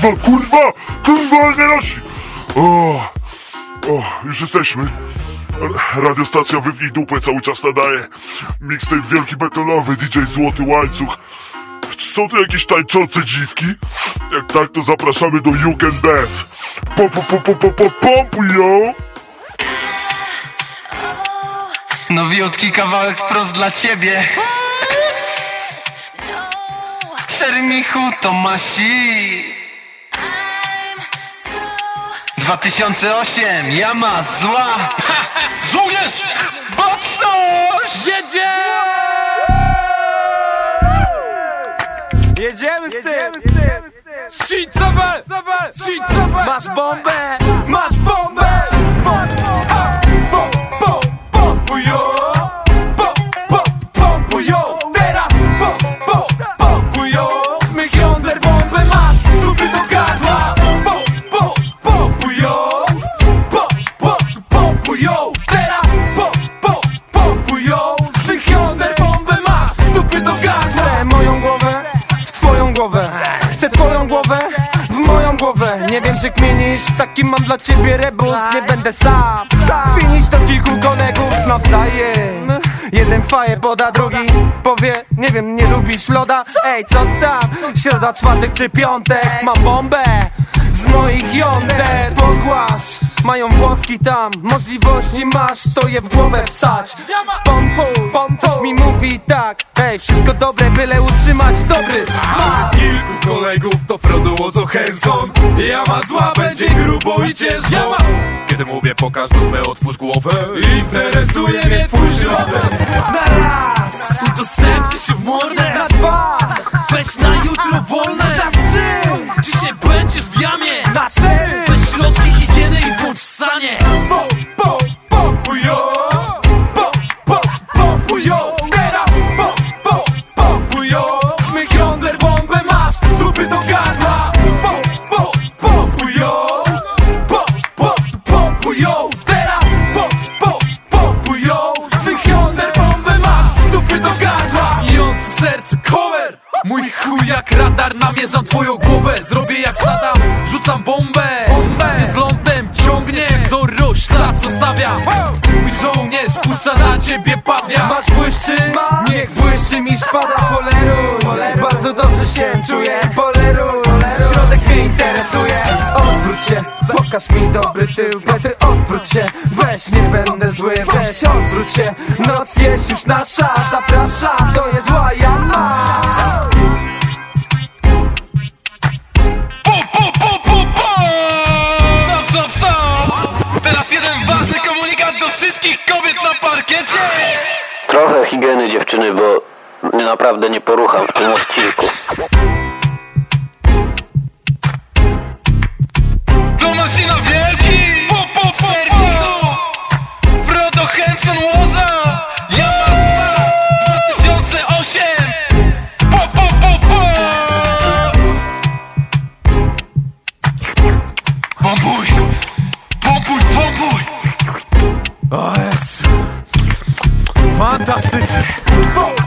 kurwa, kurwa, kurwa, nie nosi. O, o, już jesteśmy. Radiostacja Wywnij Dupę cały czas nadaje. Mixtape wielki betonowy, DJ Złoty Łańcuch. Czy są tu jakieś tańczące dziwki? Jak tak, to zapraszamy do You Can Dance. Po, po, po, po, po, po, pompuj ją! Nowiutki kawałek wprost dla ciebie Sermichu Tomasi 2008 Jama zła ha! Żołnierz! Baczność! Jedzie! Jedziemy z tym! Shicowe! Shicowe! Masz bombę! Masz bombę! Głowę. Nie wiem czy kminisz, taki mam dla ciebie rebus. Nie będę sam, Finisz to kilku kolegów nawzajem. Jeden faję poda, drugi powie Nie wiem, nie lubisz loda? Ej, co tam? Środa, czwartek czy piątek? Mam bombę z moich jąder Pogłasz, mają włoski tam. Możliwości masz, to je w głowę wsać Pompu, mi mówi tak Ej, wszystko dobre, byle utrzymać dobry smak. Kilku kolegów to Frodo Łozo Henson. Jama zła będzie grubo i ciężko. Kiedy mówię pokaż dupę, otwórz głowę. Interesuje mnie twój środek chuj jak radar namierzam twoją głowę Zrobię jak Saddam, rzucam bombę Bombę. Z lądem ciągnie jak Zorro Ślad zostawiam Mój żołnierz puszcza na ciebie pawia. Masz błyszczy? Niech błyszczy mi szpada poleruj Bardzo dobrze się czuję. Poleruj Środek mnie interesuje. Odwróć się, pokaż mi dobry tył. Ty odwróć się, weź nie będę zły. Weź odwróć się, noc jest już nasza. Zapraszam, to jest zła Higieny dziewczyny, bo naprawdę nie porucham w tym odcinku. Tomasina Fantastycznie Po, po,